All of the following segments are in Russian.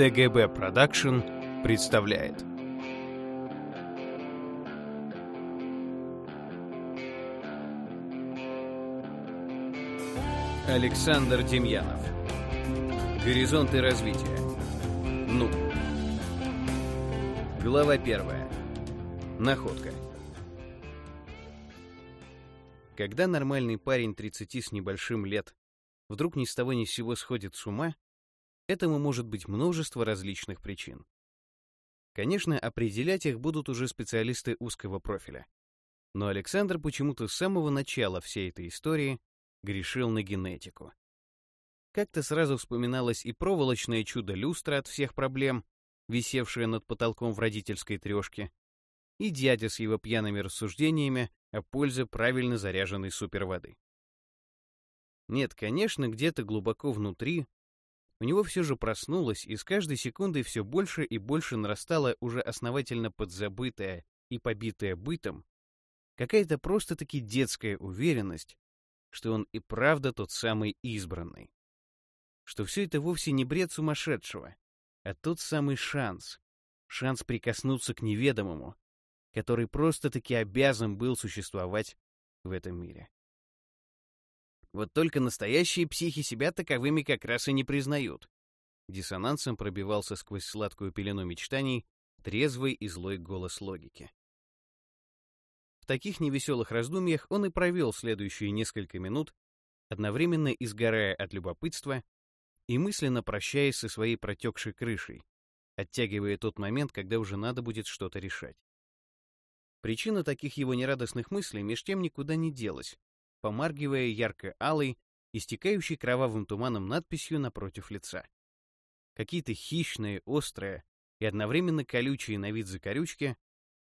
ТГБ Production представляет. Александр Демьянов. Горизонты развития. Ну. Глава первая. Находка. Когда нормальный парень 30 с небольшим лет вдруг ни с того ни с сего сходит с ума, этому может быть множество различных причин. Конечно, определять их будут уже специалисты узкого профиля. Но Александр почему-то с самого начала всей этой истории грешил на генетику. Как-то сразу вспоминалось и проволочное чудо-люстра от всех проблем, висевшее над потолком в родительской трешке, и дядя с его пьяными рассуждениями о пользе правильно заряженной суперводы. Нет, конечно, где-то глубоко внутри у него все же проснулось, и с каждой секундой все больше и больше нарастала уже основательно подзабытая и побитая бытом какая-то просто-таки детская уверенность, что он и правда тот самый избранный. Что все это вовсе не бред сумасшедшего, а тот самый шанс, шанс прикоснуться к неведомому, который просто-таки обязан был существовать в этом мире. Вот только настоящие психи себя таковыми как раз и не признают. Диссонансом пробивался сквозь сладкую пелену мечтаний трезвый и злой голос логики. В таких невеселых раздумьях он и провел следующие несколько минут, одновременно изгорая от любопытства и мысленно прощаясь со своей протекшей крышей, оттягивая тот момент, когда уже надо будет что-то решать. Причина таких его нерадостных мыслей меж тем никуда не делась, помаргивая ярко-алой, истекающей кровавым туманом надписью напротив лица. Какие-то хищные, острые и одновременно колючие на вид закорючки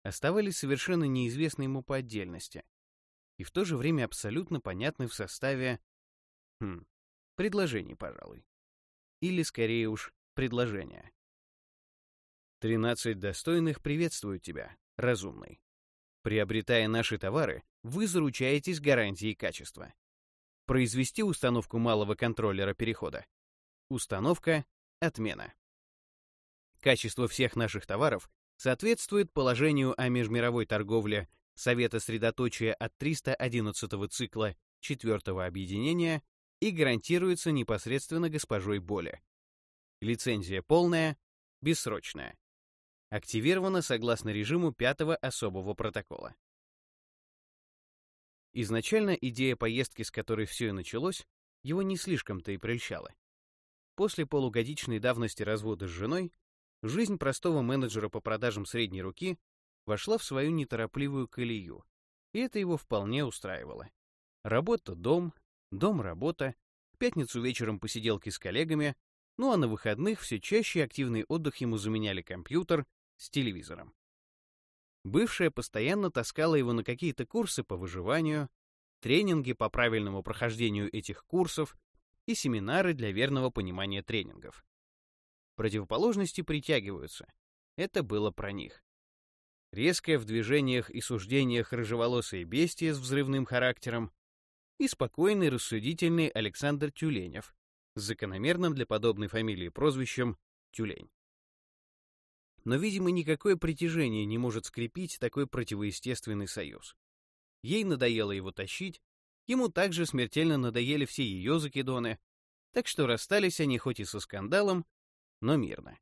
оставались совершенно неизвестны ему по отдельности и в то же время абсолютно понятны в составе... Хм, предложений, пожалуй. Или, скорее уж, предложения. «Тринадцать достойных приветствуют тебя, разумный. Приобретая наши товары, вы заручаетесь гарантией качества. Произвести установку малого контроллера перехода. Установка — отмена. Качество всех наших товаров соответствует положению о межмировой торговле Совета Средоточия от 311 цикла 4 объединения и гарантируется непосредственно госпожой Боле. Лицензия полная, бессрочная. Активирована согласно режиму пятого особого протокола. Изначально идея поездки, с которой все и началось, его не слишком-то и прельщала. После полугодичной давности развода с женой, жизнь простого менеджера по продажам средней руки вошла в свою неторопливую колею, и это его вполне устраивало. Работа — дом, дом — работа, в пятницу вечером посиделки с коллегами, ну а на выходных все чаще активный отдых ему заменяли компьютер с телевизором. Бывшая постоянно таскала его на какие-то курсы по выживанию, тренинги по правильному прохождению этих курсов и семинары для верного понимания тренингов. Противоположности притягиваются. Это было про них. Резкая в движениях и суждениях рыжеволосая бестия с взрывным характером и спокойный, рассудительный Александр Тюленев с закономерным для подобной фамилии прозвищем Тюлень но, видимо, никакое притяжение не может скрепить такой противоестественный союз. Ей надоело его тащить, ему также смертельно надоели все ее закидоны, так что расстались они хоть и со скандалом, но мирно.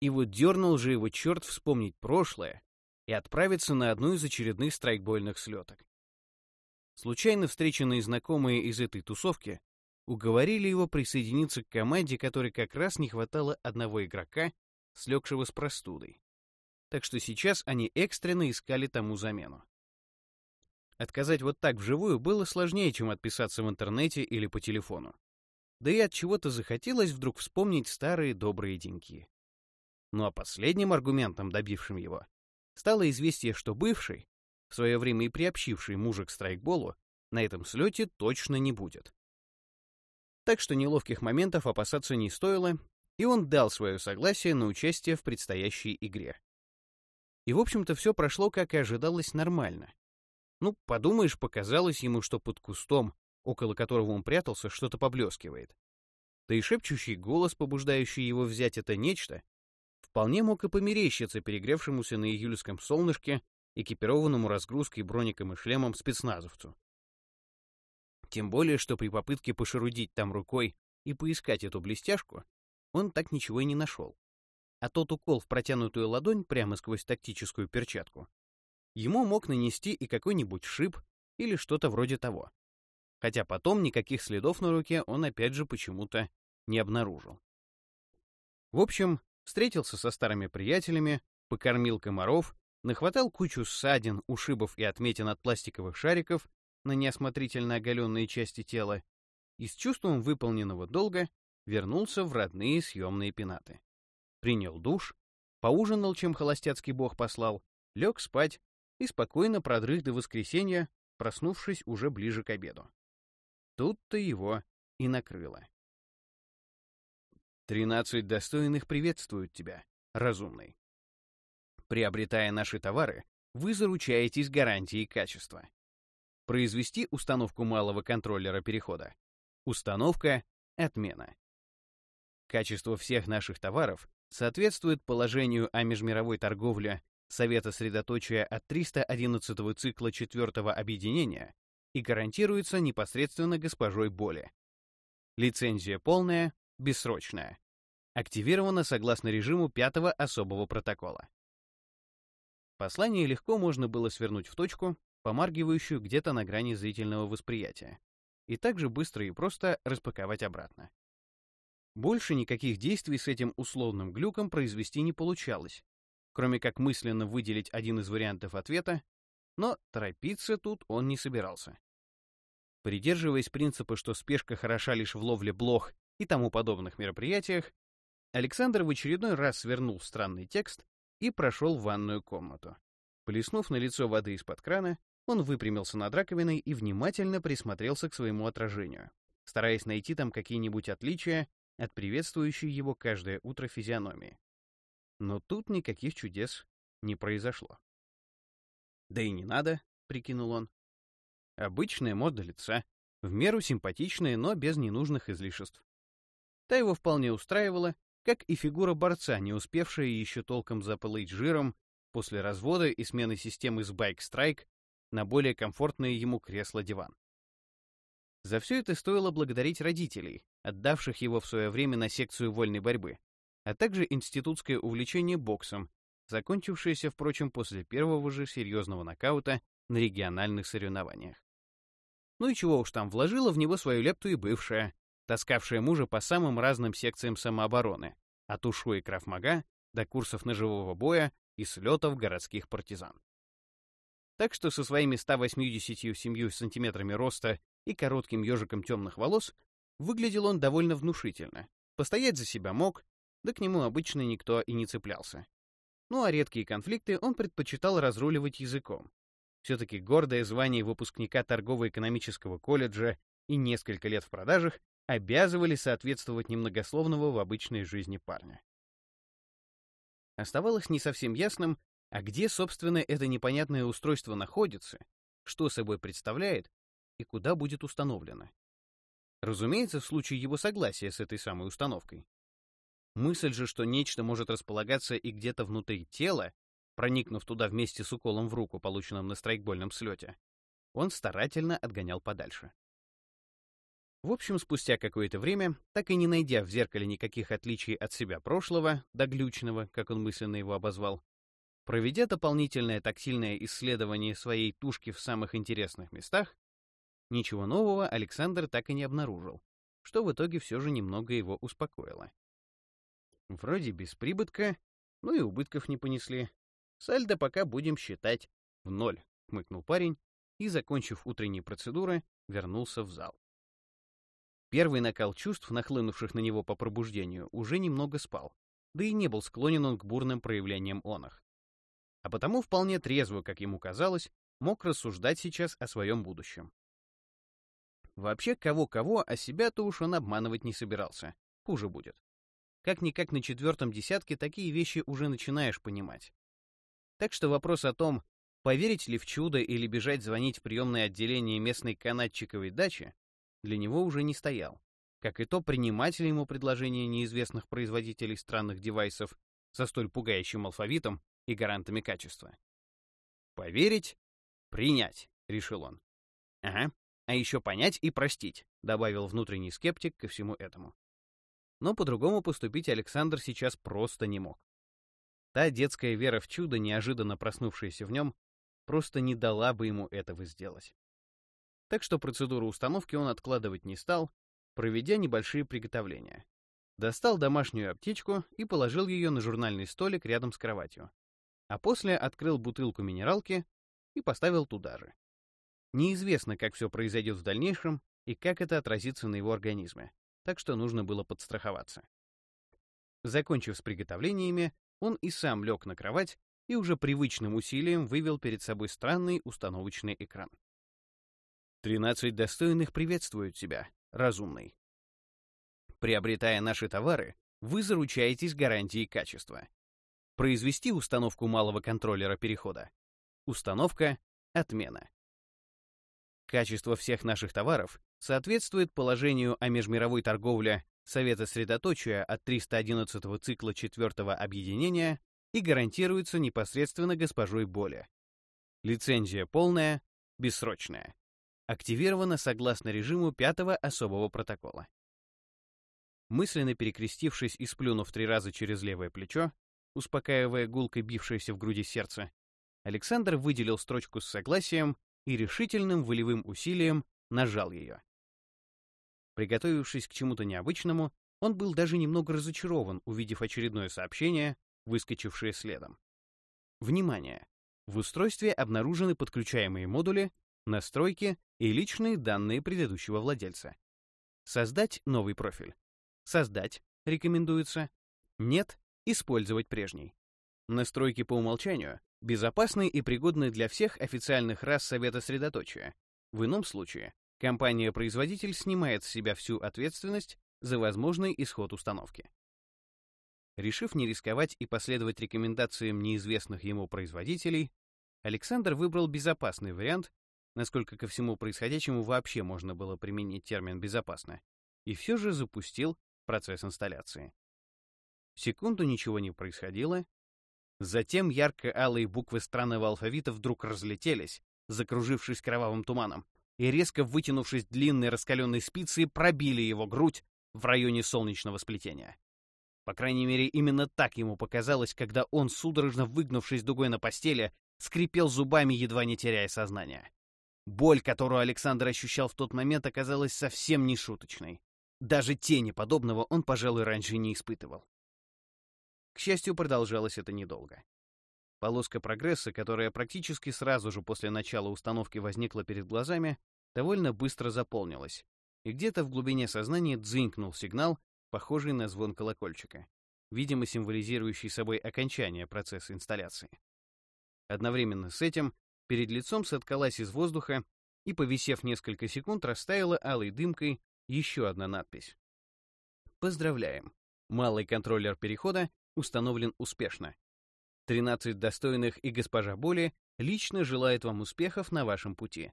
И вот дернул же его черт вспомнить прошлое и отправиться на одну из очередных страйкбольных слеток. Случайно встреченные знакомые из этой тусовки уговорили его присоединиться к команде, которой как раз не хватало одного игрока слегшего с простудой. Так что сейчас они экстренно искали тому замену. Отказать вот так вживую было сложнее, чем отписаться в интернете или по телефону. Да и от чего-то захотелось вдруг вспомнить старые добрые деньки. Ну а последним аргументом, добившим его, стало известие, что бывший, в свое время и приобщивший мужа к страйкболу, на этом слете точно не будет. Так что неловких моментов опасаться не стоило, и он дал свое согласие на участие в предстоящей игре. И, в общем-то, все прошло, как и ожидалось, нормально. Ну, подумаешь, показалось ему, что под кустом, около которого он прятался, что-то поблескивает. Да и шепчущий голос, побуждающий его взять это нечто, вполне мог и померещиться перегревшемуся на июльском солнышке, экипированному разгрузкой, броником и шлемом спецназовцу. Тем более, что при попытке пошерудить там рукой и поискать эту блестяшку, он так ничего и не нашел. А тот укол в протянутую ладонь прямо сквозь тактическую перчатку ему мог нанести и какой-нибудь шип или что-то вроде того. Хотя потом никаких следов на руке он опять же почему-то не обнаружил. В общем, встретился со старыми приятелями, покормил комаров, нахватал кучу ссадин, ушибов и отметин от пластиковых шариков на неосмотрительно оголенные части тела и с чувством выполненного долга вернулся в родные съемные пенаты. Принял душ, поужинал, чем холостяцкий бог послал, лег спать и спокойно продрых до воскресенья, проснувшись уже ближе к обеду. Тут-то его и накрыло. «Тринадцать достойных приветствуют тебя, разумный. Приобретая наши товары, вы заручаетесь гарантией качества. Произвести установку малого контроллера перехода. Установка — отмена. Качество всех наших товаров соответствует положению о межмировой торговле Совета Средоточия от 311 цикла 4 объединения и гарантируется непосредственно госпожой Боли. Лицензия полная, бессрочная. Активирована согласно режиму пятого особого протокола. Послание легко можно было свернуть в точку, помаргивающую где-то на грани зрительного восприятия, и также быстро и просто распаковать обратно. Больше никаких действий с этим условным глюком произвести не получалось, кроме как мысленно выделить один из вариантов ответа, но торопиться тут он не собирался. Придерживаясь принципа, что спешка хороша лишь в ловле блох и тому подобных мероприятиях, Александр в очередной раз свернул странный текст и прошел в ванную комнату. Плеснув на лицо воды из-под крана, он выпрямился над раковиной и внимательно присмотрелся к своему отражению, стараясь найти там какие-нибудь отличия от приветствующей его каждое утро физиономии. Но тут никаких чудес не произошло. «Да и не надо», — прикинул он. «Обычная мода лица, в меру симпатичная, но без ненужных излишеств». Та его вполне устраивала, как и фигура борца, не успевшая еще толком запылыть жиром после развода и смены системы с Strike на более комфортное ему кресло-диван. За все это стоило благодарить родителей, отдавших его в свое время на секцию вольной борьбы, а также институтское увлечение боксом, закончившееся, впрочем, после первого же серьезного нокаута на региональных соревнованиях. Ну и чего уж там, вложила в него свою лепту и бывшая, таскавшая мужа по самым разным секциям самообороны, от ушу и крафмага до курсов ножевого боя и слетов городских партизан. Так что со своими 187 сантиметрами роста и коротким ежиком темных волос выглядел он довольно внушительно. Постоять за себя мог, да к нему обычно никто и не цеплялся. Ну а редкие конфликты он предпочитал разруливать языком. Все-таки гордое звание выпускника торгово-экономического колледжа и несколько лет в продажах обязывали соответствовать немногословного в обычной жизни парня. Оставалось не совсем ясным, а где, собственно, это непонятное устройство находится, что собой представляет и куда будет установлено. Разумеется, в случае его согласия с этой самой установкой. Мысль же, что нечто может располагаться и где-то внутри тела, проникнув туда вместе с уколом в руку, полученным на страйкбольном слете, он старательно отгонял подальше. В общем, спустя какое-то время, так и не найдя в зеркале никаких отличий от себя прошлого, доглючного, как он мысленно его обозвал, проведя дополнительное тактильное исследование своей тушки в самых интересных местах, ничего нового Александр так и не обнаружил, что в итоге все же немного его успокоило. Вроде без прибытка, ну и убытков не понесли. Сальдо пока будем считать в ноль, хмыкнул парень и, закончив утренние процедуры, вернулся в зал. Первый накал чувств, нахлынувших на него по пробуждению, уже немного спал, да и не был склонен он к бурным проявлениям онах. А потому вполне трезво, как ему казалось, мог рассуждать сейчас о своем будущем. Вообще, кого-кого, а себя-то уж он обманывать не собирался. Хуже будет. Как-никак на четвертом десятке такие вещи уже начинаешь понимать. Так что вопрос о том, поверить ли в чудо или бежать звонить в приемное отделение местной канатчиковой дачи, для него уже не стоял. как и то, принимать ли ему предложения неизвестных производителей странных девайсов со столь пугающим алфавитом и гарантами качества. «Поверить? Принять», — решил он. «Ага, а еще понять и простить», — добавил внутренний скептик ко всему этому. Но по-другому поступить Александр сейчас просто не мог. Та детская вера в чудо, неожиданно проснувшаяся в нем, просто не дала бы ему этого сделать. Так что процедуру установки он откладывать не стал, проведя небольшие приготовления. Достал домашнюю аптечку и положил ее на журнальный столик рядом с кроватью. А после открыл бутылку минералки и поставил туда же. Неизвестно, как все произойдет в дальнейшем и как это отразится на его организме, так что нужно было подстраховаться. Закончив с приготовлениями, он и сам лег на кровать и уже привычным усилием вывел перед собой странный установочный экран. «Тринадцать достойных приветствуют тебя, разумный. Приобретая наши товары, вы заручаетесь гарантией качества. Произвести установку малого контроллера перехода. Установка — отмена. Качество всех наших товаров соответствует положению о межмировой торговле Совета Средоточия от 311 цикла 4 объединения и гарантируется непосредственно госпожой Боле. Лицензия полная, бессрочная. Активирована согласно режиму пятого особого протокола. Мысленно перекрестившись и сплюнув три раза через левое плечо, успокаивая гулкой бившееся в груди сердце, Александр выделил строчку с согласием и решительным волевым усилием нажал ее. Приготовившись к чему-то необычному, он был даже немного разочарован, увидев очередное сообщение, выскочившее следом. Внимание! В устройстве обнаружены подключаемые модули, настройки и личные данные предыдущего владельца. Создать новый профиль. Создать рекомендуется. Нет, использовать прежний. Настройки по умолчанию безопасны и пригодны для всех официальных рас Совета Средоточия. В ином случае компания-производитель снимает с себя всю ответственность за возможный исход установки. Решив не рисковать и последовать рекомендациям неизвестных ему производителей, Александр выбрал безопасный вариант, насколько ко всему происходящему вообще можно было применить термин «безопасно», и все же запустил процесс инсталляции. Секунду ничего не происходило. Затем ярко-алые буквы странного алфавита вдруг разлетелись, закружившись кровавым туманом, и резко вытянувшись длинной раскаленной спицей, пробили его грудь в районе солнечного сплетения. По крайней мере, именно так ему показалось, когда он, судорожно выгнувшись дугой на постели, скрипел зубами, едва не теряя сознание. Боль, которую Александр ощущал в тот момент, оказалась совсем не шуточной. Даже тени подобного он, пожалуй, раньше не испытывал. К счастью, продолжалось это недолго. Полоска прогресса, которая практически сразу же после начала установки возникла перед глазами, довольно быстро заполнилась, и где-то в глубине сознания дзынькнул сигнал, похожий на звон колокольчика, видимо, символизирующий собой окончание процесса инсталляции. Одновременно с этим перед лицом соткалась из воздуха и, повисев несколько секунд, растаяла алой дымкой еще одна надпись. Поздравляем! Малый контроллер перехода установлен успешно. 13 достойных и госпожа Боли лично желает вам успехов на вашем пути.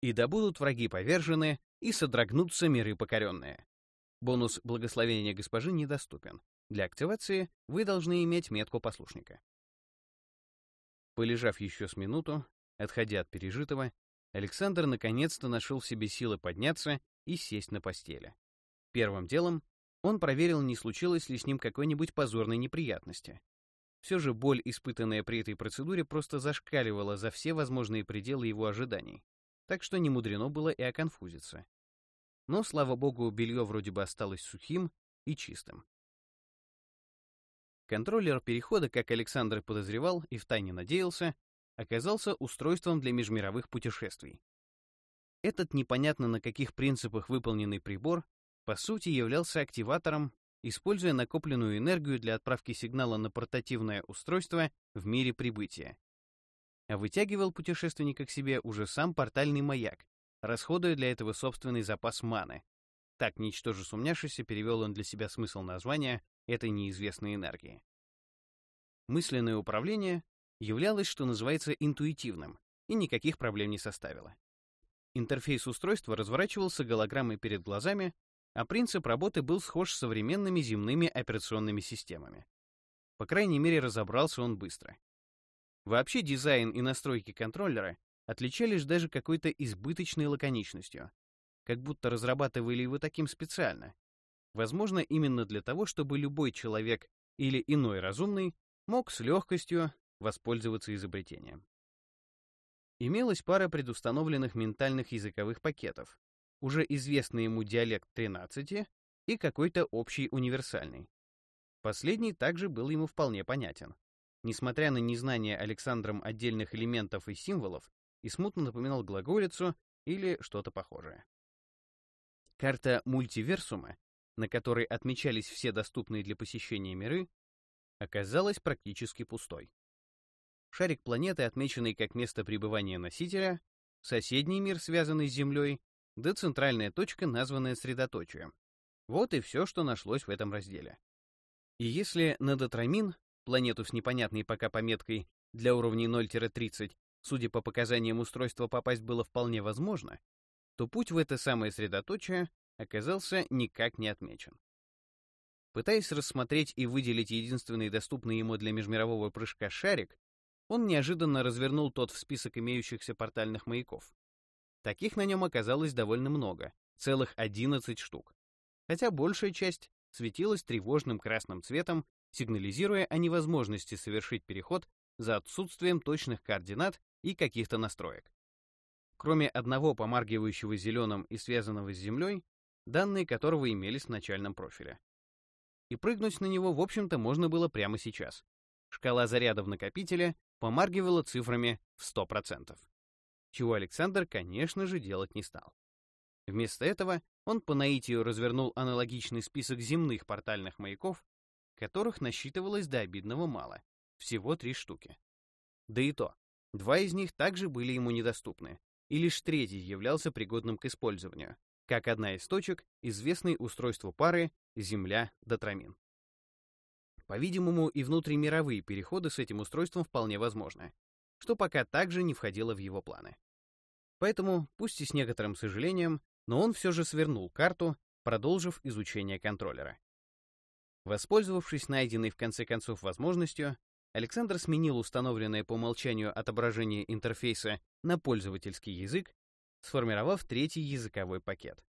И да будут враги повержены, и содрогнутся миры покоренные. Бонус благословения госпожи недоступен. Для активации вы должны иметь метку послушника. Полежав еще с минуту, отходя от пережитого, Александр наконец-то нашел в себе силы подняться и сесть на постели. Первым делом он проверил, не случилось ли с ним какой-нибудь позорной неприятности. Все же боль, испытанная при этой процедуре, просто зашкаливала за все возможные пределы его ожиданий, так что не мудрено было и оконфузиться. Но, слава богу, белье вроде бы осталось сухим и чистым. Контроллер перехода, как Александр подозревал и втайне надеялся, оказался устройством для межмировых путешествий. Этот непонятно на каких принципах выполненный прибор по сути являлся активатором, используя накопленную энергию для отправки сигнала на портативное устройство в мире прибытия. А вытягивал путешественника к себе уже сам портальный маяк, расходуя для этого собственный запас маны. Так, ничтоже сумняшися, перевел он для себя смысл названия этой неизвестной энергии. Мысленное управление являлось, что называется, интуитивным, и никаких проблем не составило. Интерфейс устройства разворачивался голограммой перед глазами, а принцип работы был схож с современными земными операционными системами. По крайней мере, разобрался он быстро. Вообще дизайн и настройки контроллера отличались даже какой-то избыточной лаконичностью, как будто разрабатывали его таким специально. Возможно, именно для того, чтобы любой человек или иной разумный мог с легкостью воспользоваться изобретением. Имелась пара предустановленных ментальных языковых пакетов, уже известный ему диалект 13 и какой-то общий универсальный. Последний также был ему вполне понятен. Несмотря на незнание Александром отдельных элементов и символов, и смутно напоминал глаголицу или что-то похожее. Карта мультиверсума, на которой отмечались все доступные для посещения миры, оказалась практически пустой. Шарик планеты, отмеченный как место пребывания носителя, соседний мир, связанный с Землей, да центральная точка, названная средоточием. Вот и все, что нашлось в этом разделе. И если на Дотрамин, планету с непонятной пока пометкой для уровней 0-30, судя по показаниям устройства, попасть было вполне возможно, то путь в это самое средоточие оказался никак не отмечен. Пытаясь рассмотреть и выделить единственный доступный ему для межмирового прыжка шарик, он неожиданно развернул тот в список имеющихся портальных маяков. Таких на нем оказалось довольно много, целых 11 штук. Хотя большая часть светилась тревожным красным цветом, сигнализируя о невозможности совершить переход за отсутствием точных координат и каких-то настроек. Кроме одного помаргивающего зеленым и связанного с Землей, данные которого имелись в начальном профиле. И прыгнуть на него, в общем-то, можно было прямо сейчас. Шкала заряда в накопителе помаргивала цифрами в 100%. Чего Александр, конечно же, делать не стал. Вместо этого он по наитию развернул аналогичный список земных портальных маяков, которых насчитывалось до обидного мало, всего три штуки. Да и то, два из них также были ему недоступны, и лишь третий являлся пригодным к использованию, как одна из точек, известной устройству пары Земля-Дотрамин. По-видимому, и внутримировые переходы с этим устройством вполне возможны, что пока также не входило в его планы. Поэтому, пусть и с некоторым сожалением, но он все же свернул карту, продолжив изучение контроллера. Воспользовавшись найденной в конце концов возможностью, Александр сменил установленное по умолчанию отображение интерфейса на пользовательский язык, сформировав третий языковой пакет.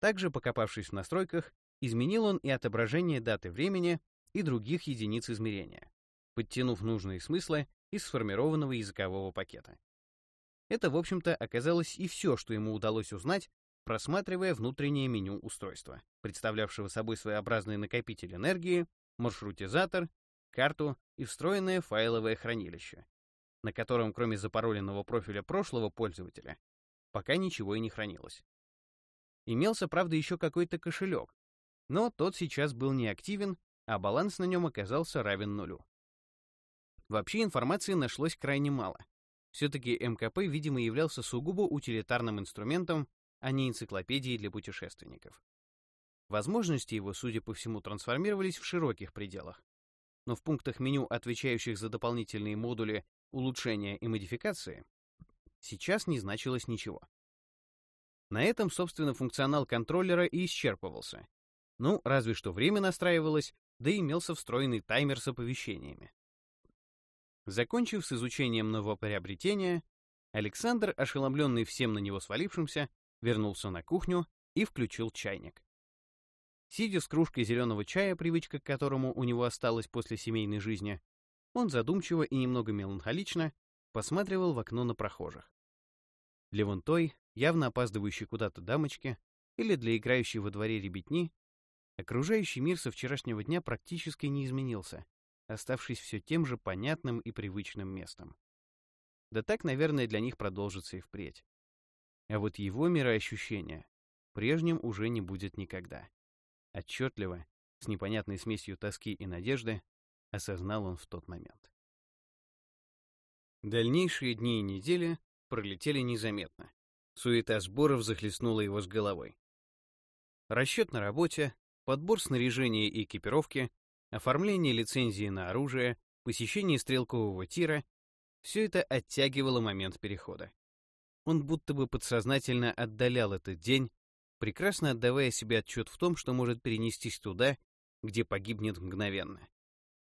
Также, покопавшись в настройках, изменил он и отображение даты времени и других единиц измерения, подтянув нужные смыслы из сформированного языкового пакета. Это, в общем-то, оказалось и все, что ему удалось узнать просматривая внутреннее меню устройства, представлявшего собой своеобразный накопитель энергии, маршрутизатор, карту и встроенное файловое хранилище, на котором, кроме запароленного профиля прошлого пользователя, пока ничего и не хранилось. Имелся, правда, еще какой-то кошелек, но тот сейчас был неактивен, а баланс на нем оказался равен нулю. Вообще информации нашлось крайне мало. Все-таки МКП, видимо, являлся сугубо утилитарным инструментом, а не энциклопедией для путешественников. Возможности его, судя по всему, трансформировались в широких пределах. Но в пунктах меню, отвечающих за дополнительные модули улучшения и модификации, сейчас не значилось ничего. На этом, собственно, функционал контроллера и исчерпывался. Ну, разве что время настраивалось, да и имелся встроенный таймер с оповещениями. Закончив с изучением нового приобретения, Александр, ошеломленный всем на него свалившимся, вернулся на кухню и включил чайник. Сидя с кружкой зеленого чая, привычка к которому у него осталась после семейной жизни, он задумчиво и немного меланхолично посматривал в окно на прохожих. Для вон той, явно опаздывающей куда-то дамочки, или для играющей во дворе ребятни, окружающий мир со вчерашнего дня практически не изменился, оставшись все тем же понятным и привычным местом. Да так, наверное, для них продолжится и впредь. А вот его мироощущение прежним уже не будет никогда. Отчетливо, с непонятной смесью тоски и надежды, осознал он в тот момент. Дальнейшие дни и недели пролетели незаметно. Суета сборов захлестнула его с головой. Расчет на работе, подбор снаряжения и экипировки, оформление лицензии на оружие, посещение стрелкового тира — все это оттягивало момент перехода. Он будто бы подсознательно отдалял этот день, прекрасно отдавая себе отчет в том, что может перенестись туда, где погибнет мгновенно.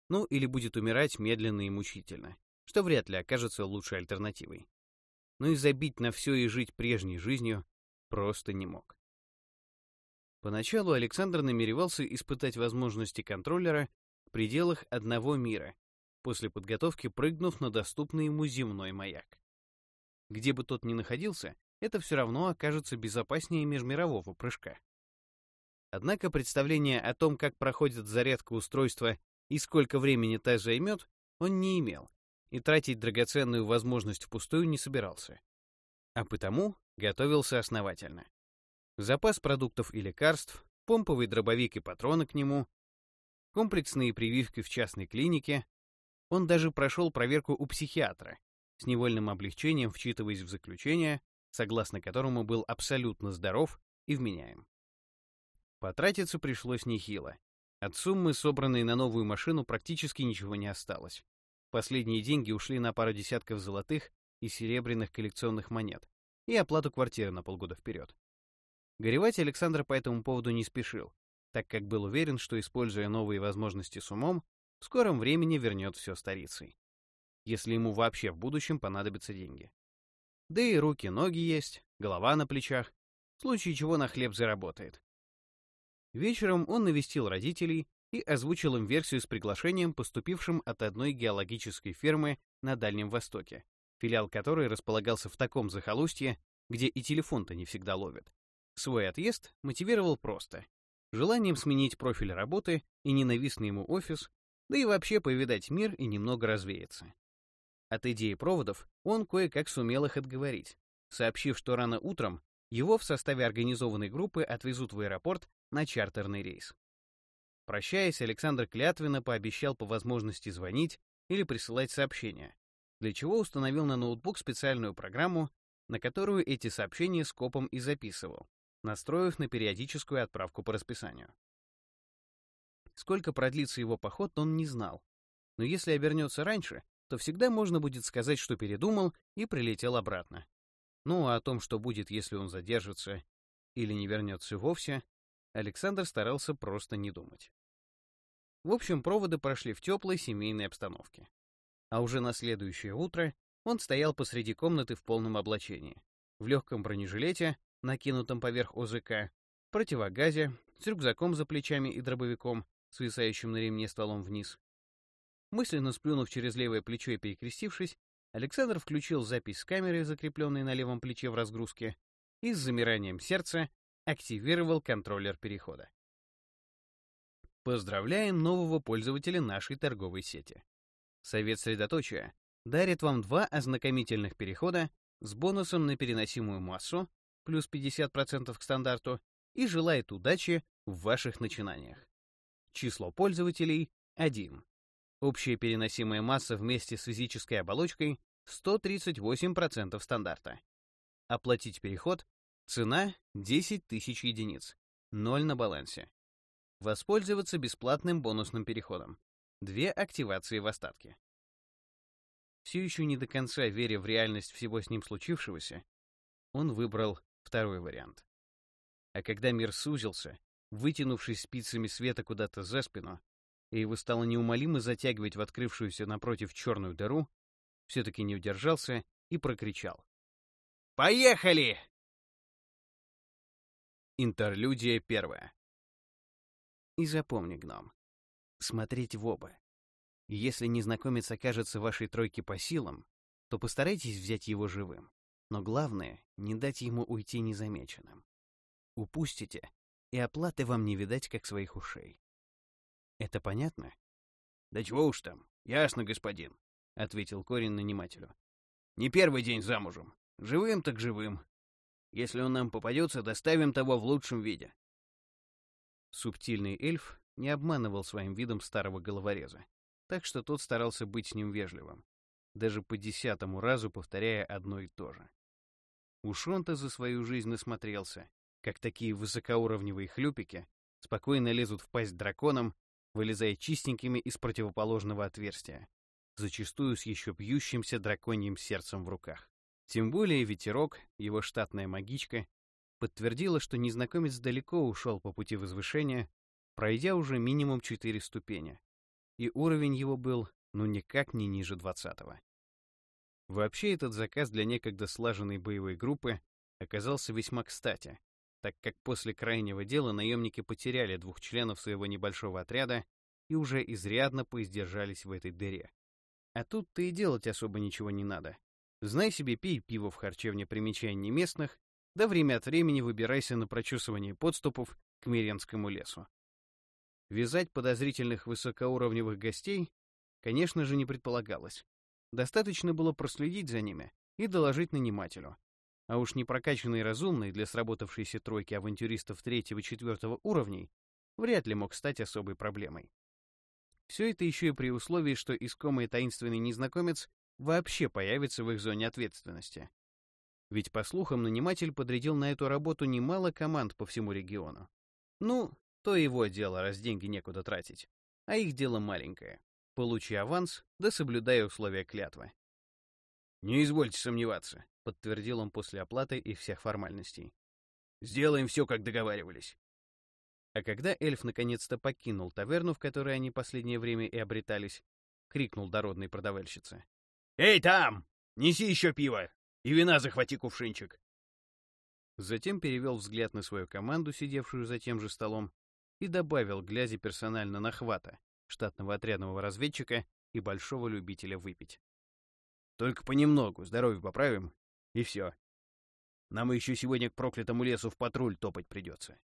Ну, или будет умирать медленно и мучительно, что вряд ли окажется лучшей альтернативой. Но и забить на все и жить прежней жизнью просто не мог. Поначалу Александр намеревался испытать возможности контроллера в пределах одного мира, после подготовки прыгнув на доступный ему земной маяк. Где бы тот ни находился, это все равно окажется безопаснее межмирового прыжка. Однако представления о том, как проходит зарядка устройства и сколько времени та займет, он не имел, и тратить драгоценную возможность впустую не собирался. А потому готовился основательно. Запас продуктов и лекарств, помповый дробовик и патроны к нему, комплексные прививки в частной клинике. Он даже прошел проверку у психиатра, с невольным облегчением вчитываясь в заключение, согласно которому был абсолютно здоров и вменяем. Потратиться пришлось нехило. От суммы, собранной на новую машину, практически ничего не осталось. Последние деньги ушли на пару десятков золотых и серебряных коллекционных монет и оплату квартиры на полгода вперед. Горевать Александр по этому поводу не спешил, так как был уверен, что, используя новые возможности с умом, в скором времени вернет все старицей. Если ему вообще в будущем понадобятся деньги. Да и руки-ноги есть, голова на плечах, в случае чего на хлеб заработает. Вечером он навестил родителей и озвучил им версию с приглашением, поступившим от одной геологической фермы на Дальнем Востоке, филиал которой располагался в таком захолустье, где и телефон-то не всегда ловит. Свой отъезд мотивировал просто. Желанием сменить профиль работы и ненавистный ему офис, да и вообще повидать мир и немного развеяться. От идеи проводов он кое-как сумел их отговорить, сообщив, что рано утром его в составе организованной группы отвезут в аэропорт на чартерный рейс. Прощаясь, Александр клятвенно пообещал по возможности звонить или присылать сообщения, для чего установил на ноутбук специальную программу, на которую эти сообщения скопом и записывал, настроив на периодическую отправку по расписанию. Сколько продлится его поход, он не знал, но если обернется раньше, то всегда можно будет сказать, что передумал и прилетел обратно. Ну а о том, что будет, если он задержится или не вернется вовсе, Александр старался просто не думать. В общем, проводы прошли в теплой семейной обстановке. А уже на следующее утро он стоял посреди комнаты в полном облачении, в легком бронежилете, накинутом поверх ОЗК, противогазе, с рюкзаком за плечами и дробовиком, свисающим на ремне стволом вниз, Мысленно сплюнув через левое плечо и перекрестившись, Александр включил запись с камеры, закрепленной на левом плече в разгрузке, и с замиранием сердца активировал контроллер перехода. Поздравляем нового пользователя нашей торговой сети. Совет средоточия дарит вам два ознакомительных перехода с бонусом на переносимую массу, плюс 50% к стандарту, и желает удачи в ваших начинаниях. Число пользователей — 1. Общая переносимая масса вместе с физической оболочкой 138% стандарта. Оплатить переход. Цена 10 тысяч единиц. Ноль на балансе. Воспользоваться бесплатным бонусным переходом. Две активации в остатке. Все еще не до конца веря в реальность всего с ним случившегося, он выбрал второй вариант. А когда мир сузился, вытянувшись спицами света куда-то за спину, и его стало неумолимо затягивать в открывшуюся напротив черную дыру, все-таки не удержался и прокричал. «Поехали!» Интерлюдия первая. И запомни, гном, смотреть в оба. Если незнакомец окажется вашей тройке по силам, то постарайтесь взять его живым. Но главное, не дать ему уйти незамеченным. Упустите, и оплаты вам не видать, как своих ушей. Это понятно? Да чего уж там, ясно, господин, ответил Корин нанимателю. Не первый день замужем. Живым так живым. Если он нам попадется, доставим того в лучшем виде. Субтильный эльф не обманывал своим видом старого головореза, так что тот старался быть с ним вежливым, даже по десятому разу повторяя одно и то же. Уж он-то за свою жизнь насмотрелся, как такие высокоуровневые хлюпики спокойно лезут в пасть драконам вылезая чистенькими из противоположного отверстия, зачастую с еще бьющимся драконьим сердцем в руках. Тем более ветерок, его штатная магичка, подтвердила, что незнакомец далеко ушел по пути возвышения, пройдя уже минимум четыре ступени, и уровень его был ну никак не ниже двадцатого. Вообще этот заказ для некогда слаженной боевой группы оказался весьма кстати, так как после крайнего дела наемники потеряли двух членов своего небольшого отряда и уже изрядно поиздержались в этой дыре. А тут-то и делать особо ничего не надо. Знай себе, пей пиво в харчевне примечаний местных, да время от времени выбирайся на прочесывание подступов к Миренскому лесу. Вязать подозрительных высокоуровневых гостей, конечно же, не предполагалось. Достаточно было проследить за ними и доложить нанимателю. А уж непрокачанный разумный для сработавшейся тройки авантюристов третьего и четвертого уровней вряд ли мог стать особой проблемой. Все это еще и при условии, что искомый таинственный незнакомец вообще появится в их зоне ответственности. Ведь, по слухам, наниматель подрядил на эту работу немало команд по всему региону. Ну, то его дело, раз деньги некуда тратить. А их дело маленькое. Получи аванс, да соблюдай условия клятвы. «Не извольте сомневаться», — подтвердил он после оплаты и всех формальностей. «Сделаем все, как договаривались». А когда эльф наконец-то покинул таверну, в которой они последнее время и обретались, крикнул дородной продавальщице. «Эй, там! Неси еще пиво! И вина захвати кувшинчик!» Затем перевел взгляд на свою команду, сидевшую за тем же столом, и добавил, глядя персонально на хвата, штатного отрядного разведчика и большого любителя выпить. «Только понемногу, здоровье поправим, и все. Нам еще сегодня к проклятому лесу в патруль топать придется».